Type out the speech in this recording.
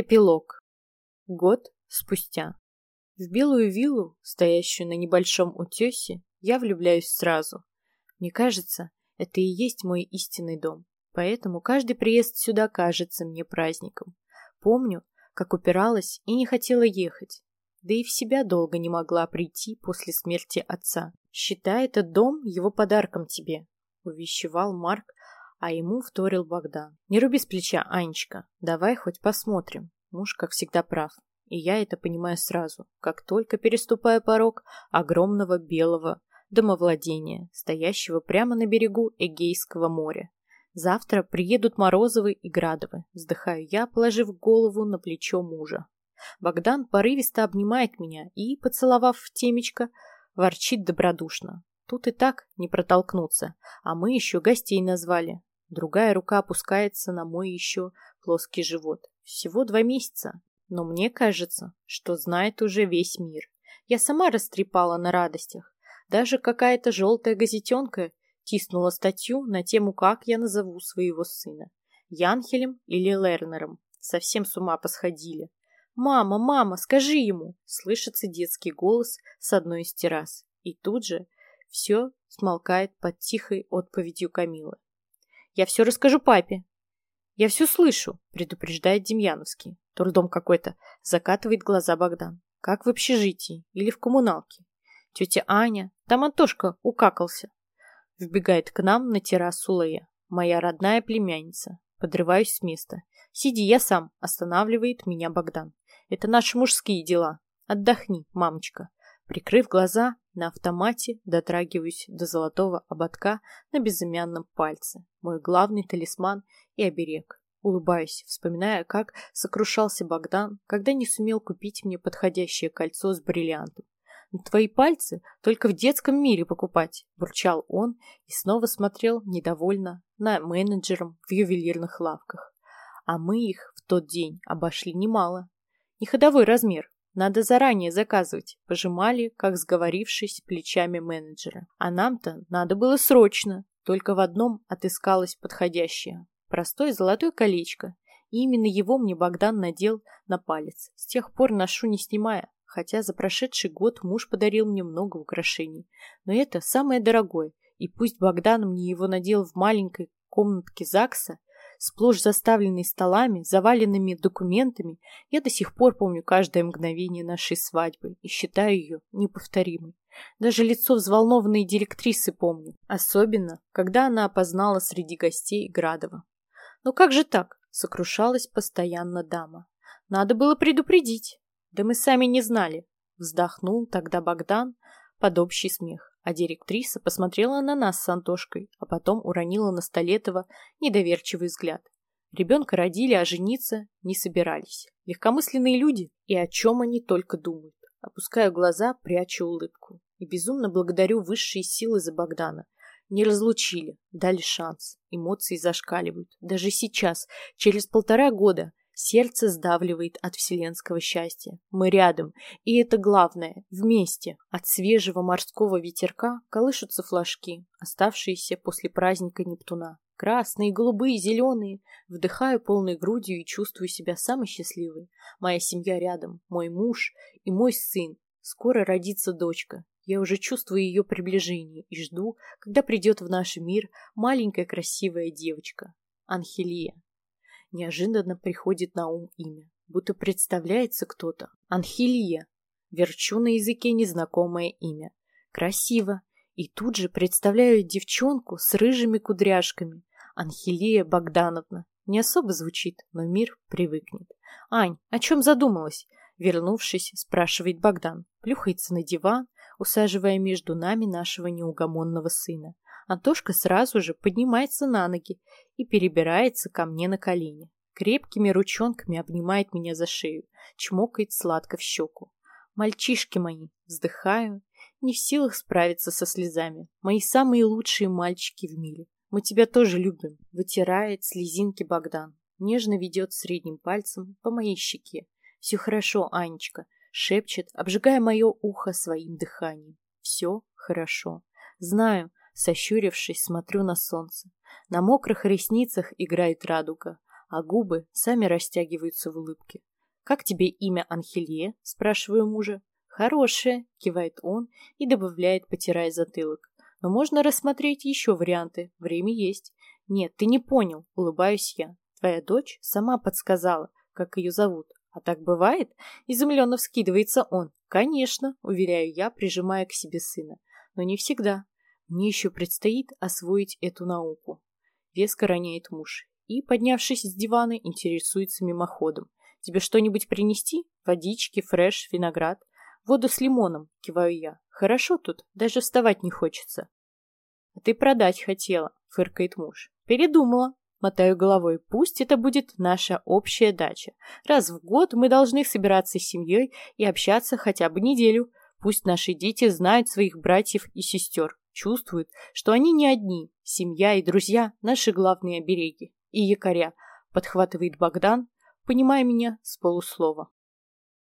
Эпилог. Год спустя. В белую виллу, стоящую на небольшом утесе, я влюбляюсь сразу. Мне кажется, это и есть мой истинный дом. Поэтому каждый приезд сюда кажется мне праздником. Помню, как упиралась и не хотела ехать. Да и в себя долго не могла прийти после смерти отца. Считай этот дом его подарком тебе, увещевал Марк, а ему вторил Богдан. «Не руби с плеча, Анечка, давай хоть посмотрим». Муж, как всегда, прав. И я это понимаю сразу, как только переступая порог огромного белого домовладения, стоящего прямо на берегу Эгейского моря. Завтра приедут Морозовы и Градовы, вздыхаю я, положив голову на плечо мужа. Богдан порывисто обнимает меня и, поцеловав в темечко, ворчит добродушно. Тут и так не протолкнуться, а мы еще гостей назвали. Другая рука опускается на мой еще плоский живот. Всего два месяца, но мне кажется, что знает уже весь мир. Я сама растрепала на радостях. Даже какая-то желтая газетенка тиснула статью на тему, как я назову своего сына. Янхелем или Лернером. Совсем с ума посходили. «Мама, мама, скажи ему!» Слышится детский голос с одной из террас. И тут же все смолкает под тихой отповедью Камилы. Я все расскажу папе. Я все слышу, предупреждает Демьяновский. Трудом какой-то. Закатывает глаза Богдан. Как в общежитии или в коммуналке. Тетя Аня, там Антошка укакался. Вбегает к нам на террасу Лея. Моя родная племянница. Подрываюсь с места. Сиди, я сам. Останавливает меня Богдан. Это наши мужские дела. Отдохни, мамочка. Прикрыв глаза, на автомате дотрагиваюсь до золотого ободка на безымянном пальце. Мой главный талисман и оберег. Улыбаюсь, вспоминая, как сокрушался Богдан, когда не сумел купить мне подходящее кольцо с бриллиантом. «Твои пальцы только в детском мире покупать», – бурчал он и снова смотрел недовольно на менеджером в ювелирных лавках. А мы их в тот день обошли немало. Не ходовой размер, надо заранее заказывать, пожимали, как сговорившись, плечами менеджера. А нам-то надо было срочно. Только в одном отыскалось подходящее. Простое золотое колечко. И именно его мне Богдан надел на палец. С тех пор ношу не снимая, хотя за прошедший год муж подарил мне много украшений. Но это самое дорогое, и пусть Богдан мне его надел в маленькой комнатке ЗАГСа, сплошь заставленный столами, заваленными документами, я до сих пор помню каждое мгновение нашей свадьбы и считаю ее неповторимой. Даже лицо взволнованной директрисы помню, особенно, когда она опознала среди гостей Градова. «Но как же так?» — сокрушалась постоянно дама. «Надо было предупредить». «Да мы сами не знали», — вздохнул тогда Богдан под общий смех а директриса посмотрела на нас с Антошкой, а потом уронила на Столетова недоверчивый взгляд. Ребенка родили, а жениться не собирались. Легкомысленные люди, и о чем они только думают. Опускаю глаза, прячу улыбку. И безумно благодарю высшие силы за Богдана. Не разлучили, дали шанс. Эмоции зашкаливают. Даже сейчас, через полтора года, Сердце сдавливает от вселенского счастья. Мы рядом, и это главное, вместе. От свежего морского ветерка колышутся флажки, оставшиеся после праздника Нептуна. Красные, голубые, зеленые. Вдыхаю полной грудью и чувствую себя самой счастливой. Моя семья рядом, мой муж и мой сын. Скоро родится дочка. Я уже чувствую ее приближение и жду, когда придет в наш мир маленькая красивая девочка. Анхелия неожиданно приходит на ум имя. Будто представляется кто-то. Анхелия. Верчу на языке незнакомое имя. Красиво. И тут же представляю девчонку с рыжими кудряшками. Анхелия Богдановна. Не особо звучит, но мир привыкнет. «Ань, о чем задумалась?» Вернувшись, спрашивает Богдан. Плюхается на диван, усаживая между нами нашего неугомонного сына. Антошка сразу же поднимается на ноги и перебирается ко мне на колени. Крепкими ручонками обнимает меня за шею, чмокает сладко в щеку. Мальчишки мои, вздыхаю, не в силах справиться со слезами. Мои самые лучшие мальчики в мире. Мы тебя тоже любим, вытирает слезинки Богдан. Нежно ведет средним пальцем по моей щеке. Все хорошо, Анечка, шепчет, обжигая мое ухо своим дыханием. Все хорошо. Знаю, Сощурившись, смотрю на солнце. На мокрых ресницах играет радуга, а губы сами растягиваются в улыбке. «Как тебе имя Анхелье?» – спрашиваю мужа. «Хорошее», – кивает он и добавляет, потирая затылок. «Но можно рассмотреть еще варианты. Время есть». «Нет, ты не понял», – улыбаюсь я. «Твоя дочь сама подсказала, как ее зовут. А так бывает?» Изумленно вскидывается он. «Конечно», – уверяю я, прижимая к себе сына. «Но не всегда. Мне еще предстоит освоить эту науку». Веско роняет муж и, поднявшись с дивана, интересуется мимоходом. «Тебе что-нибудь принести? Водички, фреш, виноград?» Воду с лимоном, киваю я. Хорошо тут, даже вставать не хочется. А ты продать хотела, фыркает муж. Передумала. Мотаю головой. Пусть это будет наша общая дача. Раз в год мы должны собираться с семьей и общаться хотя бы неделю. Пусть наши дети знают своих братьев и сестер, чувствуют, что они не одни. Семья и друзья – наши главные обереги. И якоря, подхватывает Богдан, понимая меня с полуслова.